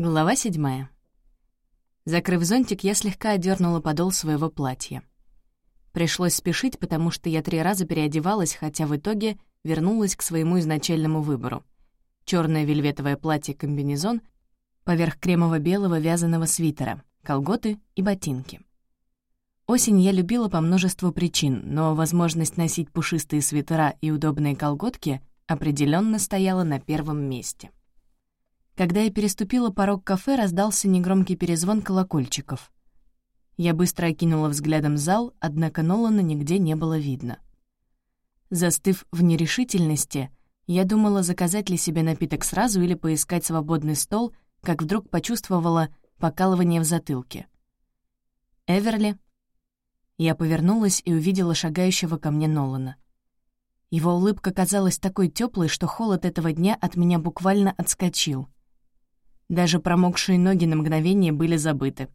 Глава седьмая. Закрыв зонтик, я слегка одернула подол своего платья. Пришлось спешить, потому что я три раза переодевалась, хотя в итоге вернулась к своему изначальному выбору. Черное вельветовое платье-комбинезон поверх кремово-белого вязаного свитера, колготы и ботинки. Осень я любила по множеству причин, но возможность носить пушистые свитера и удобные колготки определенно стояла на первом месте. Когда я переступила порог кафе, раздался негромкий перезвон колокольчиков. Я быстро окинула взглядом зал, однако Нолана нигде не было видно. Застыв в нерешительности, я думала, заказать ли себе напиток сразу или поискать свободный стол, как вдруг почувствовала покалывание в затылке. «Эверли?» Я повернулась и увидела шагающего ко мне Нолана. Его улыбка казалась такой теплой, что холод этого дня от меня буквально отскочил — даже промокшие ноги на мгновение были забыты.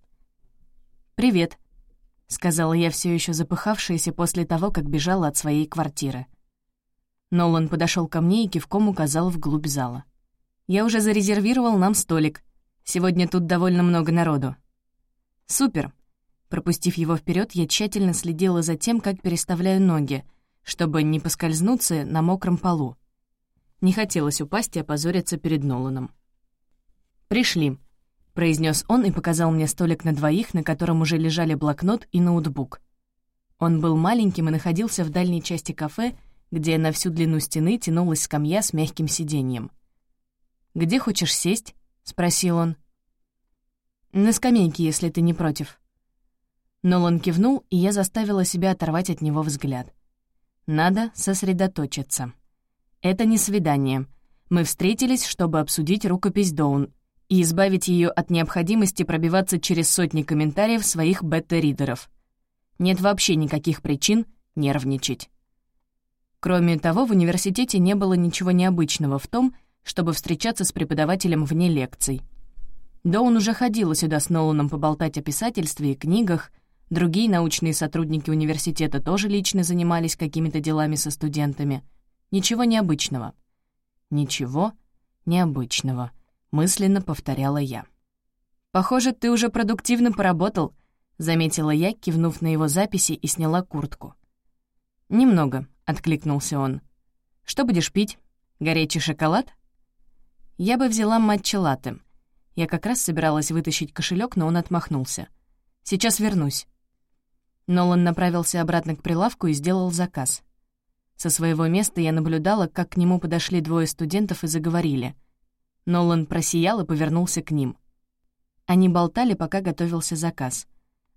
«Привет», — сказала я все еще запыхавшаяся после того, как бежала от своей квартиры. Нолан подошел ко мне и кивком указал вглубь зала. «Я уже зарезервировал нам столик. Сегодня тут довольно много народу». «Супер!» Пропустив его вперед, я тщательно следила за тем, как переставляю ноги, чтобы не поскользнуться на мокром полу. Не хотелось упасть и опозориться перед Ноланом. «Пришли», — произнес он и показал мне столик на двоих, на котором уже лежали блокнот и ноутбук. Он был маленьким и находился в дальней части кафе, где на всю длину стены тянулась скамья с мягким сиденьем. «Где хочешь сесть?» — спросил он. «На скамейке, если ты не против». Нолан кивнул, и я заставила себя оторвать от него взгляд. «Надо сосредоточиться. Это не свидание. Мы встретились, чтобы обсудить рукопись Доун, и избавить ее от необходимости пробиваться через сотни комментариев своих бета-ридеров. Нет вообще никаких причин нервничать. Кроме того, в университете не было ничего необычного в том, чтобы встречаться с преподавателем вне лекций. Доун уже ходила сюда с Ноланом поболтать о писательстве и книгах, другие научные сотрудники университета тоже лично занимались какими-то делами со студентами. Ничего необычного. Ничего необычного мысленно повторяла я. «Похоже, ты уже продуктивно поработал», — заметила я, кивнув на его записи и сняла куртку. «Немного», — откликнулся он. «Что будешь пить? Горячий шоколад?» «Я бы взяла матча-латте». Я как раз собиралась вытащить кошелек, но он отмахнулся. «Сейчас вернусь». Нолан направился обратно к прилавку и сделал заказ. Со своего места я наблюдала, как к нему подошли двое студентов и заговорили. Нолан просиял и повернулся к ним. Они болтали, пока готовился заказ.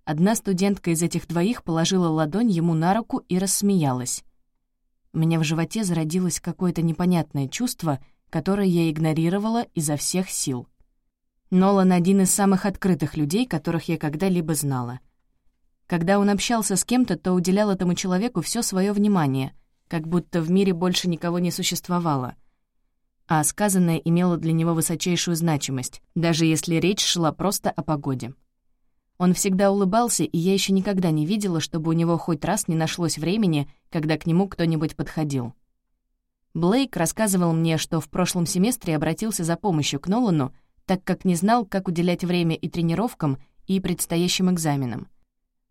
Одна студентка из этих двоих положила ладонь ему на руку и рассмеялась. У меня в животе зародилось какое-то непонятное чувство, которое я игнорировала изо всех сил. Нолан — один из самых открытых людей, которых я когда-либо знала. Когда он общался с кем-то, то уделял этому человеку все свое внимание, как будто в мире больше никого не существовало — а сказанное имело для него высочайшую значимость, даже если речь шла просто о погоде. Он всегда улыбался, и я еще никогда не видела, чтобы у него хоть раз не нашлось времени, когда к нему кто-нибудь подходил. Блейк рассказывал мне, что в прошлом семестре обратился за помощью к Нолану, так как не знал, как уделять время и тренировкам, и предстоящим экзаменам.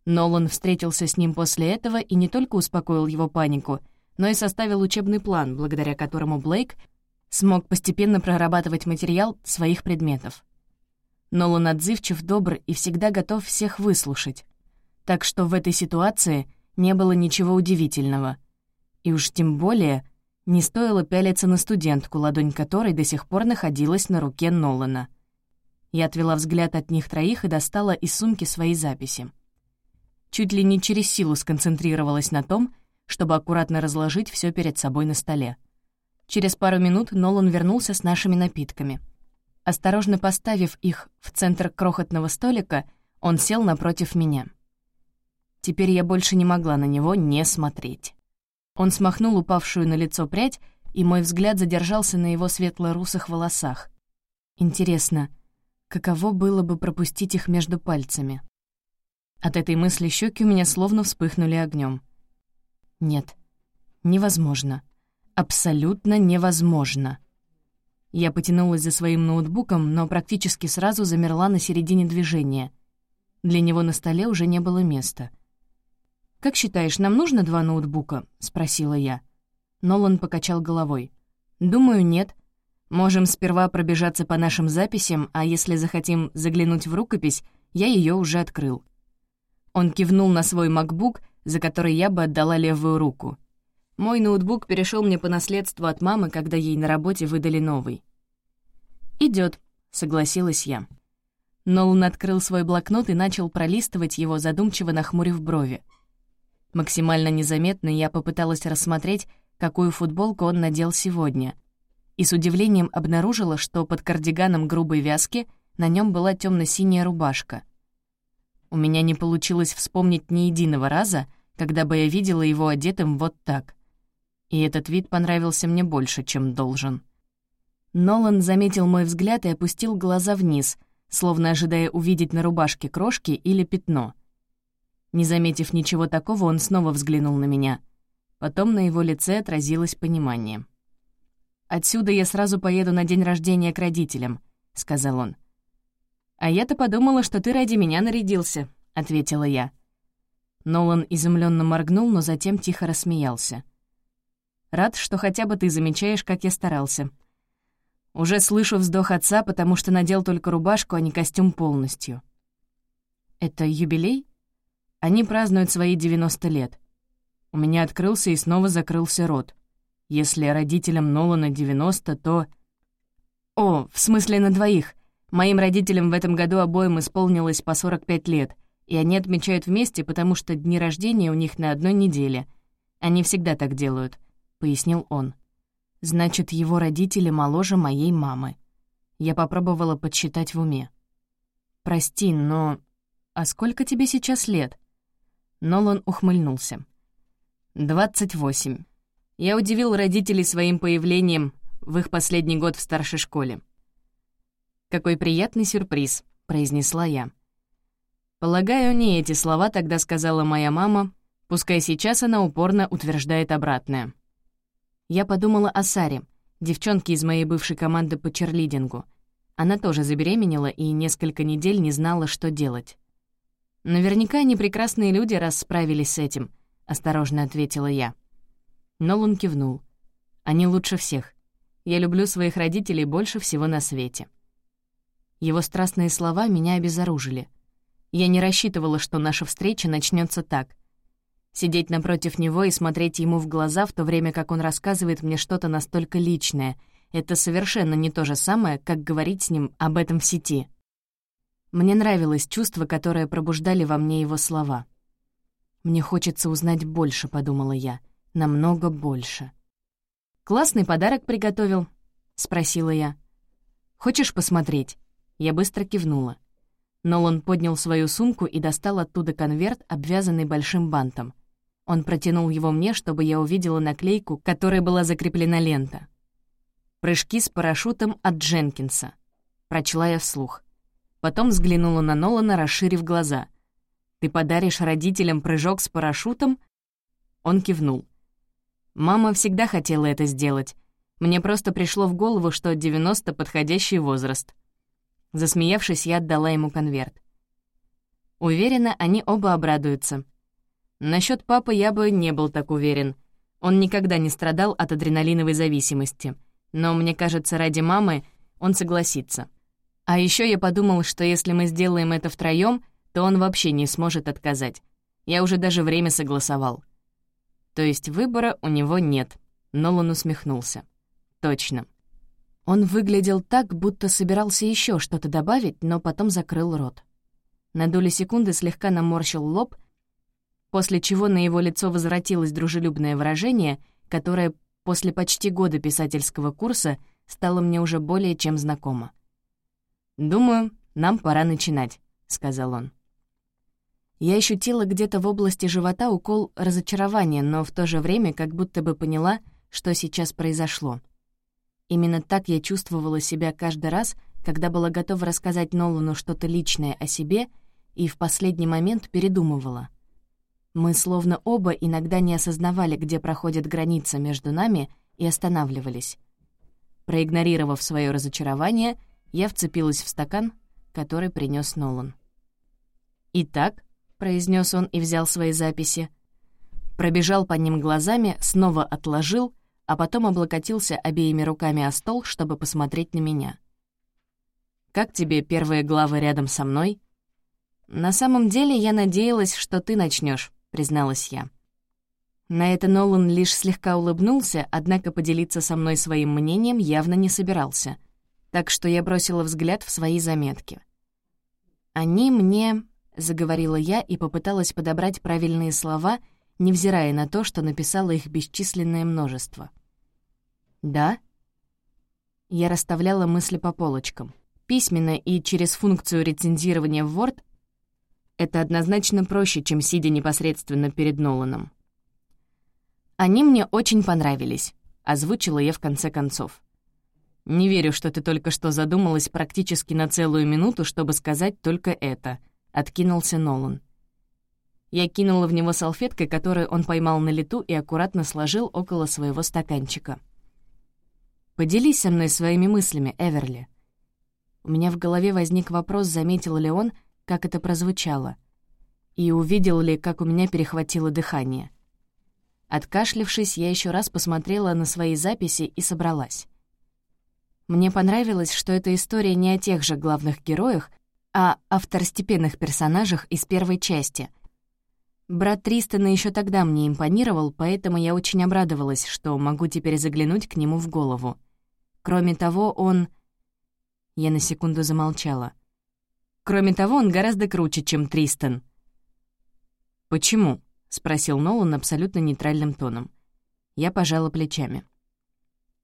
Нолан встретился с ним после этого и не только успокоил его панику, но и составил учебный план, благодаря которому Блейк смог постепенно прорабатывать материал своих предметов. Нолан отзывчив, добр и всегда готов всех выслушать. Так что в этой ситуации не было ничего удивительного. И уж тем более не стоило пялиться на студентку, ладонь которой до сих пор находилась на руке Нолана. Я отвела взгляд от них троих и достала из сумки свои записи. Чуть ли не через силу сконцентрировалась на том, чтобы аккуратно разложить все перед собой на столе. Через пару минут Нолан вернулся с нашими напитками. Осторожно поставив их в центр крохотного столика, он сел напротив меня. Теперь я больше не могла на него не смотреть. Он смахнул упавшую на лицо прядь, и мой взгляд задержался на его светло-русых волосах. Интересно, каково было бы пропустить их между пальцами? От этой мысли щеки у меня словно вспыхнули огнем. Нет, невозможно абсолютно невозможно. Я потянулась за своим ноутбуком, но практически сразу замерла на середине движения. Для него на столе уже не было места. «Как считаешь, нам нужно два ноутбука?» — спросила я. Нолан покачал головой. «Думаю, нет. Можем сперва пробежаться по нашим записям, а если захотим заглянуть в рукопись, я ее уже открыл». Он кивнул на свой MacBook, за который я бы отдала левую руку. Мой ноутбук перешел мне по наследству от мамы, когда ей на работе выдали новый. Идет, согласилась я. Нолан открыл свой блокнот и начал пролистывать его, задумчиво нахмурив брови. Максимально незаметно я попыталась рассмотреть, какую футболку он надел сегодня. И с удивлением обнаружила, что под кардиганом грубой вязки на нем была темно синяя рубашка. У меня не получилось вспомнить ни единого раза, когда бы я видела его одетым вот так и этот вид понравился мне больше, чем должен. Нолан заметил мой взгляд и опустил глаза вниз, словно ожидая увидеть на рубашке крошки или пятно. Не заметив ничего такого, он снова взглянул на меня. Потом на его лице отразилось понимание. «Отсюда я сразу поеду на день рождения к родителям», — сказал он. «А я-то подумала, что ты ради меня нарядился», — ответила я. Нолан изумленно моргнул, но затем тихо рассмеялся. Рад, что хотя бы ты замечаешь, как я старался. Уже слышу вздох отца, потому что надел только рубашку, а не костюм полностью. Это юбилей? Они празднуют свои 90 лет. У меня открылся и снова закрылся рот. Если родителям Нолана 90, то... О, в смысле на двоих. Моим родителям в этом году обоим исполнилось по 45 лет, и они отмечают вместе, потому что дни рождения у них на одной неделе. Они всегда так делают —— пояснил он. «Значит, его родители моложе моей мамы». Я попробовала подсчитать в уме. «Прости, но... А сколько тебе сейчас лет?» Нолан ухмыльнулся. «Двадцать восемь. Я удивил родителей своим появлением в их последний год в старшей школе». «Какой приятный сюрприз», — произнесла я. Полагаю, не эти слова тогда сказала моя мама, пускай сейчас она упорно утверждает обратное. Я подумала о Саре, девчонке из моей бывшей команды по черлидингу. Она тоже забеременела и несколько недель не знала, что делать. «Наверняка они прекрасные люди, раз справились с этим», — осторожно ответила я. Нолан кивнул. «Они лучше всех. Я люблю своих родителей больше всего на свете». Его страстные слова меня обезоружили. Я не рассчитывала, что наша встреча начнется так — Сидеть напротив него и смотреть ему в глаза, в то время как он рассказывает мне что-то настолько личное — это совершенно не то же самое, как говорить с ним об этом в сети. Мне нравилось чувство, которое пробуждали во мне его слова. «Мне хочется узнать больше», — подумала я, — «намного больше». «Классный подарок приготовил?» — спросила я. «Хочешь посмотреть?» Я быстро кивнула. Нолан поднял свою сумку и достал оттуда конверт, обвязанный большим бантом. Он протянул его мне, чтобы я увидела наклейку, которой была закреплена лента. «Прыжки с парашютом от Дженкинса», — прочла я вслух. Потом взглянула на Нолана, расширив глаза. «Ты подаришь родителям прыжок с парашютом?» Он кивнул. «Мама всегда хотела это сделать. Мне просто пришло в голову, что 90 — подходящий возраст». Засмеявшись, я отдала ему конверт. Уверена, они оба обрадуются — Насчет папы я бы не был так уверен. Он никогда не страдал от адреналиновой зависимости. Но мне кажется, ради мамы он согласится. А еще я подумал, что если мы сделаем это втроём, то он вообще не сможет отказать. Я уже даже время согласовал. То есть выбора у него нет. Нолан усмехнулся. Точно. Он выглядел так, будто собирался еще что-то добавить, но потом закрыл рот. На долю секунды слегка наморщил лоб — после чего на его лицо возвратилось дружелюбное выражение, которое после почти года писательского курса стало мне уже более чем знакомо. «Думаю, нам пора начинать», — сказал он. Я ощутила где-то в области живота укол разочарования, но в то же время как будто бы поняла, что сейчас произошло. Именно так я чувствовала себя каждый раз, когда была готова рассказать Нолану что-то личное о себе и в последний момент передумывала — мы словно оба иногда не осознавали, где проходит граница между нами, и останавливались. Проигнорировав свое разочарование, я вцепилась в стакан, который принес Нолан. «Итак», — произнес он и взял свои записи, пробежал по ним глазами, снова отложил, а потом облокотился обеими руками о стол, чтобы посмотреть на меня. «Как тебе первые главы рядом со мной?» «На самом деле я надеялась, что ты начнешь, призналась я. На это Нолан лишь слегка улыбнулся, однако поделиться со мной своим мнением явно не собирался, так что я бросила взгляд в свои заметки. «Они мне...» — заговорила я и попыталась подобрать правильные слова, невзирая на то, что написала их бесчисленное множество. «Да?» Я расставляла мысли по полочкам. Письменно и через функцию рецензирования в Word это однозначно проще, чем сидя непосредственно перед Ноланом. «Они мне очень понравились», — озвучила я в конце концов. «Не верю, что ты только что задумалась практически на целую минуту, чтобы сказать только это», — откинулся Нолан. Я кинула в него салфеткой, которую он поймал на лету и аккуратно сложил около своего стаканчика. «Поделись со мной своими мыслями, Эверли». У меня в голове возник вопрос, заметил ли он, как это прозвучало, и увидел ли, как у меня перехватило дыхание. Откашлившись, я еще раз посмотрела на свои записи и собралась. Мне понравилось, что эта история не о тех же главных героях, а о второстепенных персонажах из первой части. Брат Тристона еще тогда мне импонировал, поэтому я очень обрадовалась, что могу теперь заглянуть к нему в голову. Кроме того, он... Я на секунду замолчала — Кроме того, он гораздо круче, чем Тристан». «Почему?» — спросил Нолан абсолютно нейтральным тоном. Я пожала плечами.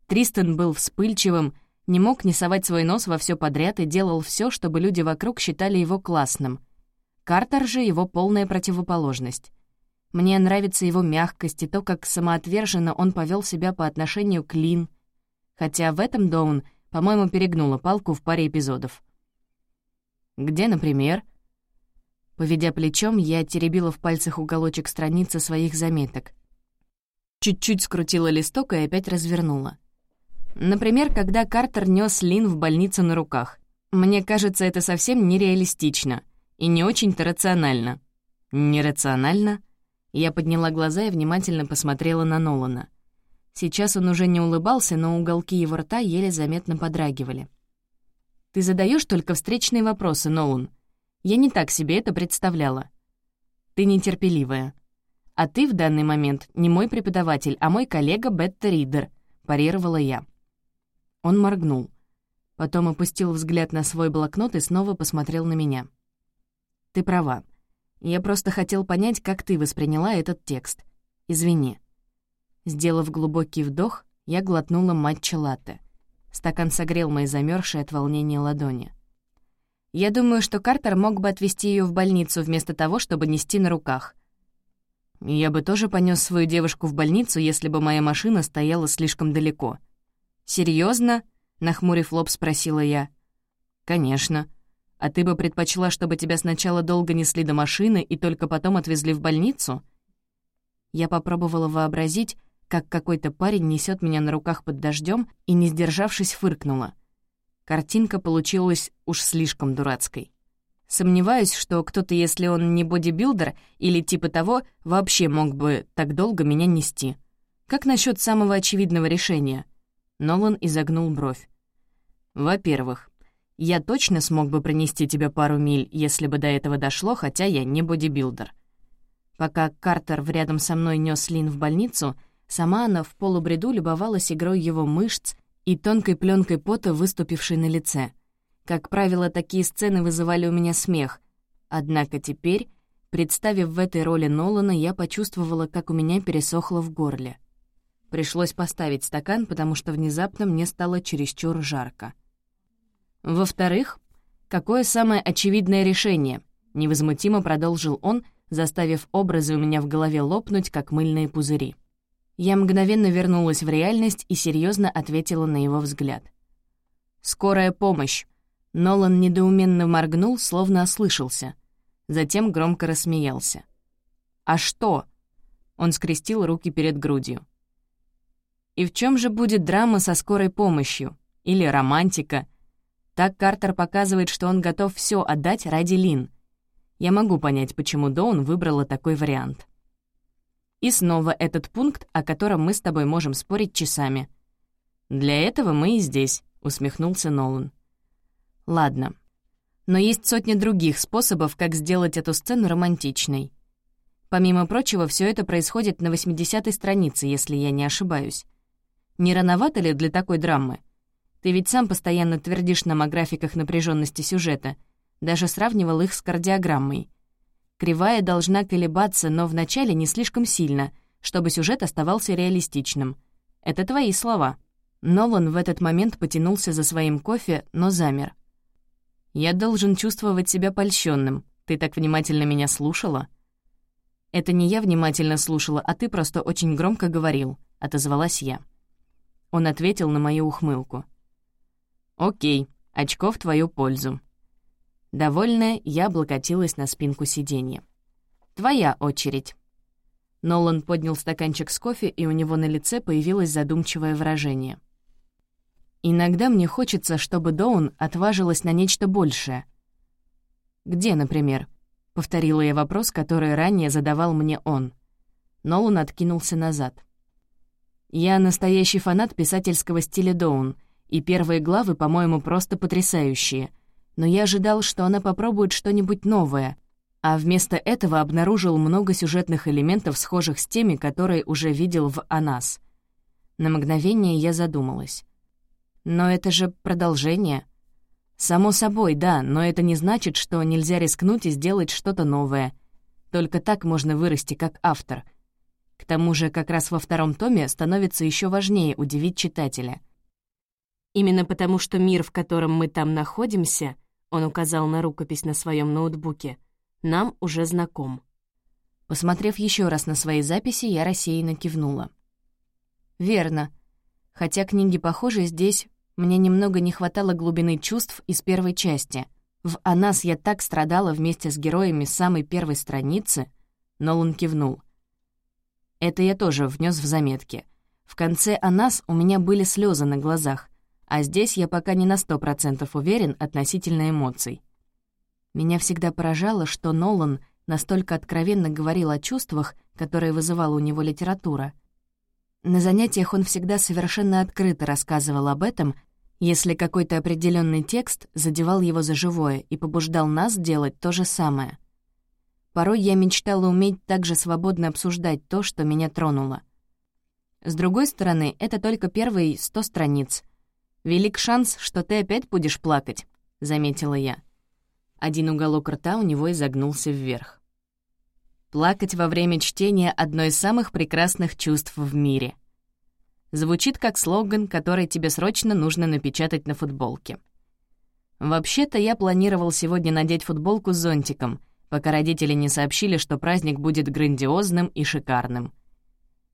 Тристан был вспыльчивым, не мог не совать свой нос во все подряд и делал все, чтобы люди вокруг считали его классным. Картер же — его полная противоположность. Мне нравится его мягкость и то, как самоотверженно он повел себя по отношению к Лин, хотя в этом Доун, по-моему, перегнула палку в паре эпизодов. «Где, например?» Поведя плечом, я теребила в пальцах уголочек страницы своих заметок. Чуть-чуть скрутила листок и опять развернула. Например, когда Картер нес Лин в больницу на руках. Мне кажется, это совсем нереалистично и не очень-то рационально. Нерационально? Я подняла глаза и внимательно посмотрела на Нолана. Сейчас он уже не улыбался, но уголки его рта еле заметно подрагивали. Ты задаешь только встречные вопросы, Ноун. Я не так себе это представляла. Ты нетерпеливая. А ты в данный момент не мой преподаватель, а мой коллега Бетта Ридер», — парировала я. Он моргнул. Потом опустил взгляд на свой блокнот и снова посмотрел на меня. «Ты права. Я просто хотел понять, как ты восприняла этот текст. Извини». Сделав глубокий вдох, я глотнула матча латте — Стакан согрел мои замерзшие от волнения ладони. Я думаю, что Картер мог бы отвезти ее в больницу вместо того, чтобы нести на руках. Я бы тоже понес свою девушку в больницу, если бы моя машина стояла слишком далеко. Серьезно? нахмурив лоб, спросила я. «Конечно. А ты бы предпочла, чтобы тебя сначала долго несли до машины и только потом отвезли в больницу?» Я попробовала вообразить, как какой-то парень несет меня на руках под дождем и, не сдержавшись, фыркнула. Картинка получилась уж слишком дурацкой. Сомневаюсь, что кто-то, если он не бодибилдер или типа того, вообще мог бы так долго меня нести. Как насчет самого очевидного решения? Нолан изогнул бровь. Во-первых, я точно смог бы пронести тебя пару миль, если бы до этого дошло, хотя я не бодибилдер. Пока Картер рядом со мной нес Лин в больницу — Сама она в полубреду любовалась игрой его мышц и тонкой пленкой пота, выступившей на лице. Как правило, такие сцены вызывали у меня смех. Однако теперь, представив в этой роли Нолана, я почувствовала, как у меня пересохло в горле. Пришлось поставить стакан, потому что внезапно мне стало чересчур жарко. Во-вторых, какое самое очевидное решение? Невозмутимо продолжил он, заставив образы у меня в голове лопнуть, как мыльные пузыри. Я мгновенно вернулась в реальность и серьезно ответила на его взгляд. «Скорая помощь!» Нолан недоуменно моргнул, словно ослышался. Затем громко рассмеялся. «А что?» Он скрестил руки перед грудью. И в чем же будет драма со скорой помощью? Или романтика? Так Картер показывает, что он готов все отдать ради Лин. Я могу понять, почему Доун выбрала такой вариант. И снова этот пункт, о котором мы с тобой можем спорить часами. «Для этого мы и здесь», — усмехнулся Нолан. «Ладно. Но есть сотни других способов, как сделать эту сцену романтичной. Помимо прочего, все это происходит на 80-й странице, если я не ошибаюсь. Не рановато ли для такой драмы? Ты ведь сам постоянно твердишь нам о графиках напряженности сюжета, даже сравнивал их с кардиограммой. Кривая должна колебаться, но вначале не слишком сильно, чтобы сюжет оставался реалистичным. Это твои слова. Нолан в этот момент потянулся за своим кофе, но замер. «Я должен чувствовать себя польщенным. Ты так внимательно меня слушала?» «Это не я внимательно слушала, а ты просто очень громко говорил», — отозвалась я. Он ответил на мою ухмылку. «Окей, очко в твою пользу». Довольная, я облокотилась на спинку сиденья. «Твоя очередь». Нолан поднял стаканчик с кофе, и у него на лице появилось задумчивое выражение. «Иногда мне хочется, чтобы Доун отважилась на нечто большее». «Где, например?» — повторила я вопрос, который ранее задавал мне он. Нолан откинулся назад. «Я настоящий фанат писательского стиля Доун, и первые главы, по-моему, просто потрясающие. Но я ожидал, что она попробует что-нибудь новое, а вместо этого обнаружил много сюжетных элементов, схожих с теми, которые уже видел в «Анас». На мгновение я задумалась. «Но это же продолжение», Само собой, да, но это не значит, что нельзя рискнуть и сделать что-то новое. Только так можно вырасти как автор. К тому же как раз во втором томе становится еще важнее удивить читателя. Именно потому, что мир, в котором мы там находимся, он указал на рукопись на своем ноутбуке, нам уже знаком. Посмотрев еще раз на свои записи, я рассеянно кивнула. «Верно. Хотя книги похожи, здесь мне немного не хватало глубины чувств из первой части. В «Анас» я так страдала вместе с героями самой первой страницы. Нолан кивнул. Это я тоже внес в заметки. В конце «Анас» у меня были слезы на глазах, а здесь я пока не на сто процентов уверен относительно эмоций. Меня всегда поражало, что Нолан настолько откровенно говорил о чувствах, которые вызывала у него литература — на занятиях он всегда совершенно открыто рассказывал об этом, если какой-то определенный текст задевал его за живое и побуждал нас делать то же самое. Порой я мечтала уметь так же свободно обсуждать то, что меня тронуло. С другой стороны, это только первые сто страниц. «Велик шанс, что ты опять будешь плакать», — заметила я. Один уголок рта у него изогнулся вверх. Плакать во время чтения — одно из самых прекрасных чувств в мире. Звучит как слоган, который тебе срочно нужно напечатать на футболке. Вообще-то я планировал сегодня надеть футболку с зонтиком, пока родители не сообщили, что праздник будет грандиозным и шикарным.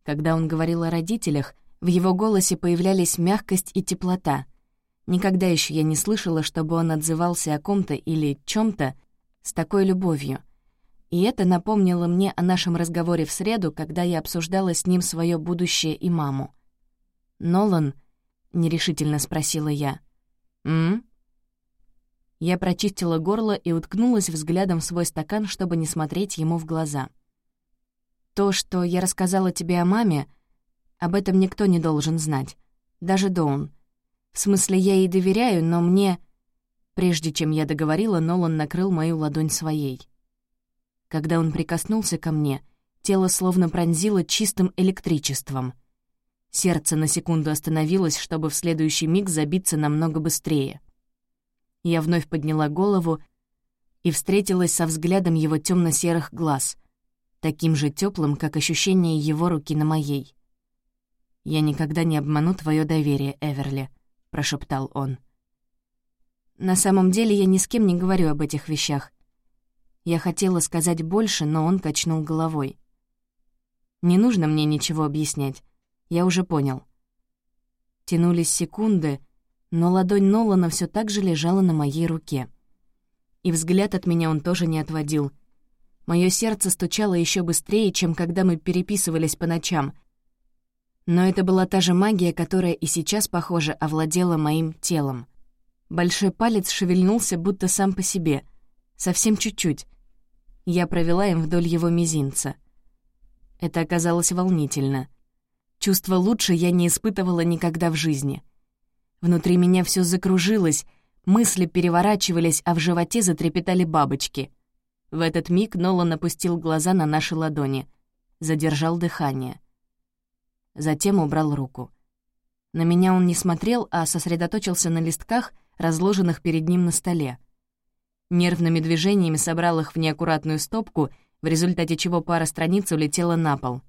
Когда он говорил о родителях, в его голосе появлялись мягкость и теплота. Никогда еще я не слышала, чтобы он отзывался о ком-то или чем то с такой любовью. И это напомнило мне о нашем разговоре в среду, когда я обсуждала с ним свое будущее и маму. «Нолан?» — нерешительно спросила я. «М?», Я прочистила горло и уткнулась взглядом в свой стакан, чтобы не смотреть ему в глаза. «То, что я рассказала тебе о маме, об этом никто не должен знать. Даже Доун. В смысле, я ей доверяю, но мне...» Прежде чем я договорила, Нолан накрыл мою ладонь своей. Когда он прикоснулся ко мне, тело словно пронзило чистым электричеством. Сердце на секунду остановилось, чтобы в следующий миг забиться намного быстрее. Я вновь подняла голову и встретилась со взглядом его темно серых глаз, таким же теплым, как ощущение его руки на моей. «Я никогда не обману твое доверие, Эверли», — прошептал он. «На самом деле я ни с кем не говорю об этих вещах. Я хотела сказать больше, но он качнул головой. «Не нужно мне ничего объяснять. Я уже понял». Тянулись секунды, но ладонь Нолана все так же лежала на моей руке. И взгляд от меня он тоже не отводил. Мое сердце стучало еще быстрее, чем когда мы переписывались по ночам. Но это была та же магия, которая и сейчас, похоже, овладела моим телом. Большой палец шевельнулся, будто сам по себе. Совсем чуть-чуть. Я провела им вдоль его мизинца. Это оказалось волнительно. Чувство лучше я не испытывала никогда в жизни. Внутри меня все закружилось, мысли переворачивались, а в животе затрепетали бабочки. В этот миг Нолан опустил глаза на наши ладони, задержал дыхание — затем убрал руку. На меня он не смотрел, а сосредоточился на листках, разложенных перед ним на столе. Нервными движениями собрал их в неаккуратную стопку, в результате чего пара страниц улетела на пол.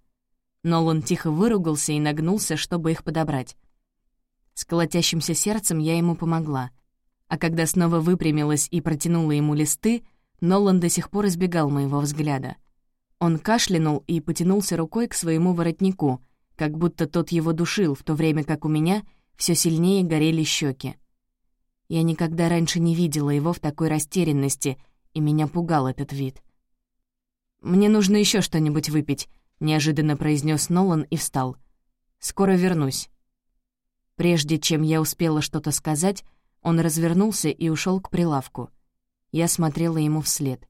Нолан тихо выругался и нагнулся, чтобы их подобрать. С колотящимся сердцем я ему помогла. А когда снова выпрямилась и протянула ему листы, Нолан до сих пор избегал моего взгляда. Он кашлянул и потянулся рукой к своему воротнику, как будто тот его душил, в то время как у меня все сильнее горели щеки. Я никогда раньше не видела его в такой растерянности, и меня пугал этот вид. «Мне нужно еще что-нибудь выпить», — неожиданно произнес Нолан и встал. «Скоро вернусь». Прежде чем я успела что-то сказать, он развернулся и ушел к прилавку. Я смотрела ему вслед.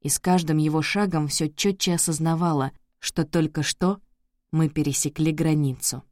И с каждым его шагом все четче осознавала, что только что мы пересекли границу.